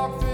walk